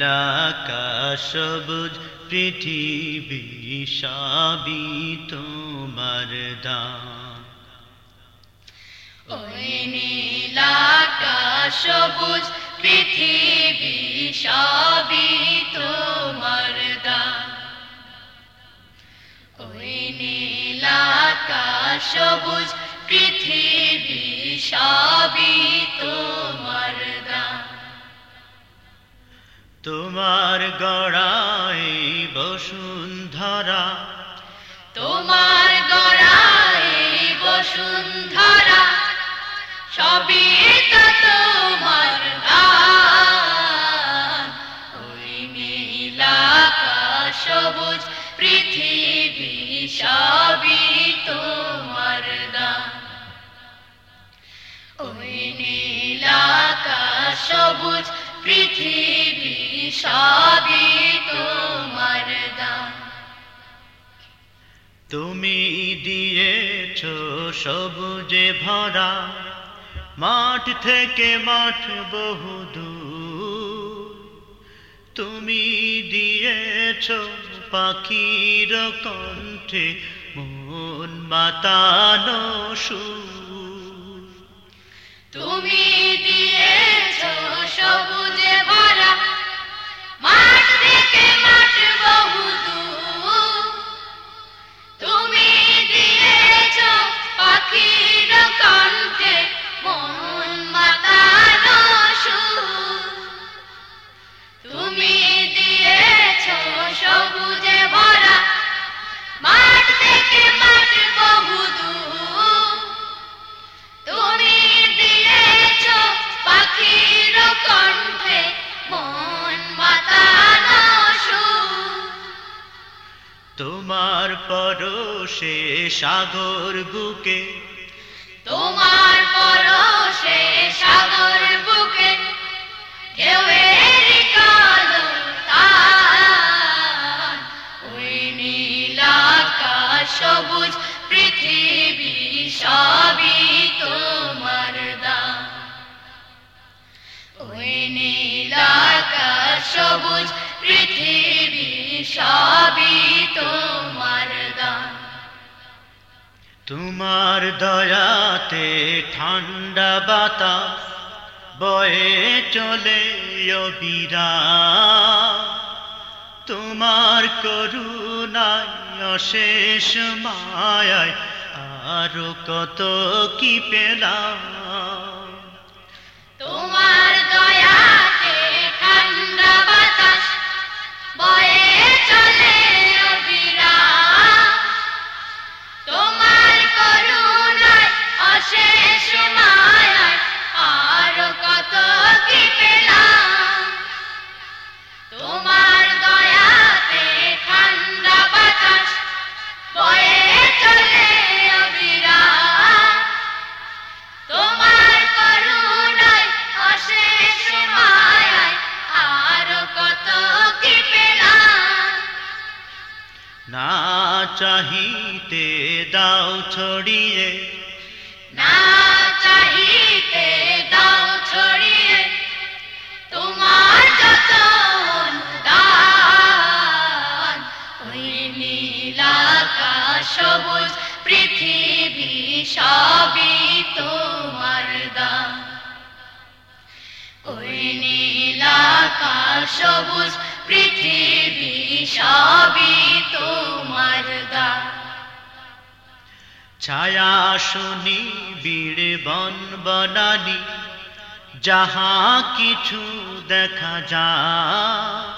নীলাকা সবুজ পৃথিবী সবই তোমার দান। ওই নীলাকাশ সবুজ পৃথিবী সবই তোমার দান। ওই নীলাকাশ সবুজ পৃথিবী সবই তোমার তোমার গড়াই বসুন্ধরা। তোমার গড়াই বসুন্ধরা, সবই তো তোমার দান ওই নীলাকাশ সবুজ, পৃথিবী সবই তোমার দান ওই নীলাকাশ সবুজ পৃথিবী সবই তোমার দান। তুমি দিয়েছ সবুজে ভরা মাঠ থেকে মাঠ বহুদূর তুমি দিয়েছ পাখির কণ্ঠে মন মাতানো সুর। তুমি দিয়েছ সবুজে তোমার পরশে সাগর বুকে। তোমার পরশে সাগর বুকে ঢেউয়ের কালো সবুজ পৃথিবী, সবই তোমার দান ওই নীলাকাশ সবুজ পৃথিবী সবই তোমার দান। তোমার দয়াতে ঠান্ডা বাতাস বয়ে চলে অবিরা তোমার করুণায় অশেষ মায়ায় আরও কত কি পেলাম। না চাহিতে দাও ছড়িয়ে। না চাহিতে দাও ছড়িয়ে, তোমার যত অনুদান ওই নীলাকাশ সবুজ পৃথিবী, সবই তোমার দান। ওই নীলাকাশ সবুজ পৃথিবী সবই তোমার দান ছায়া শুনি বীড় বন বনানি যাহা কিছু দেখা যায়।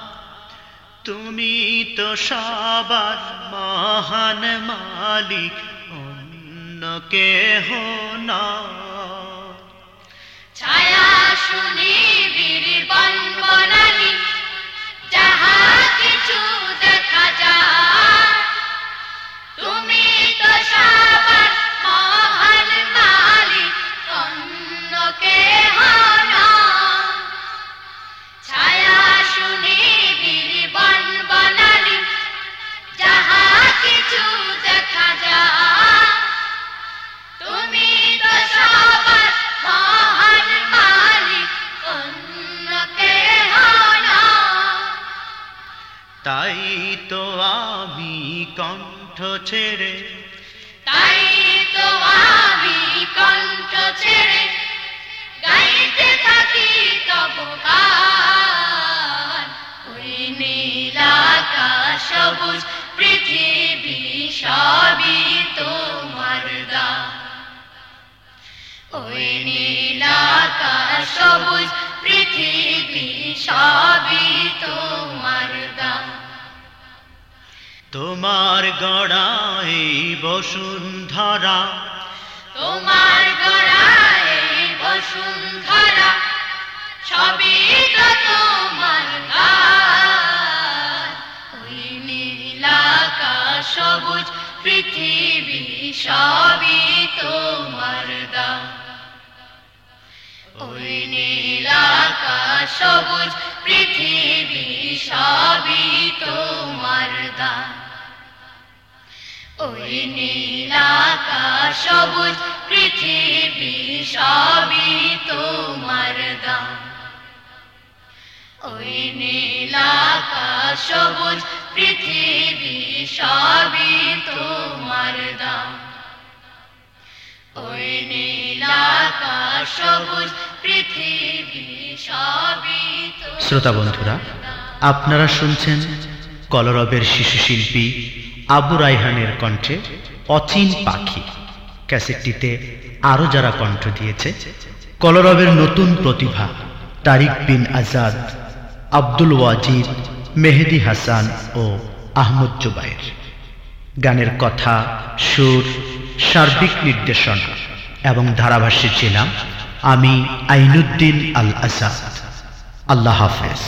তুমি তো সবার মহান মালিক অন্য কেহ না ছায়া শুনি বীর বন বনানি দেখা তাই তো আমি কণ্ঠ ছেড়ে তাই তো আমি কণ্ঠ ছেড়ে গাইতে থাকি তব গান। ওই নীল আকাশ সবুজ পৃথিবী সবই তোমার দান ওই নীল আকাশ সবুজ পৃথিবী সবই তোমার গড়াই বসুন্ধরা। তোমার গড়ায় বসুন্ধরা, সবই তো তোমার ওই নীল আকাশ, সবুজ পৃথিবী, সবই তোমার দান ওই নীল সবুজ পৃথিবী সবই তোমার দান ওই নীল আকাশ, সবুজ পৃথিবী সবই তোমার দান ওই নীল আকাশ, সবুজ পৃথিবী সবই তোমার দান ওই নীল শ্রোতা বন্ধুরা, আপনারা শুনছেন কলরবের শিশু শিল্পী আবু রাইহানের কণ্ঠে অচিন পাখি। ক্যাসেটটিতে আরও যারা কণ্ঠ দিয়েছে, কলরবের নতুন প্রতিভা তারিক বিন আজাদ, আব্দুল ওয়াজিদ, মেহেদি হাসান ও আহমদ জুবাইর। গানের কথা, সুর, সার্বিক নির্দেশনা এবং ধারাভাষ্যে ছিলাম আমি আইনুদ্দিন আল আসাদ আল্লাহ হাফেজ।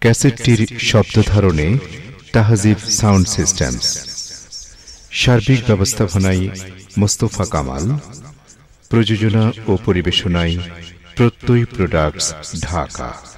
ক্যাসেটটির শব্দ ধারণে তাহজিব সাউন্ড সিস্টেমস। সার্বিক ব্যবস্থাপনায় মোস্তফা কামাল। প্রযোজনা ও পরিবেশনায় প্রত্যয় প্রোডাক্টস ঢাকা।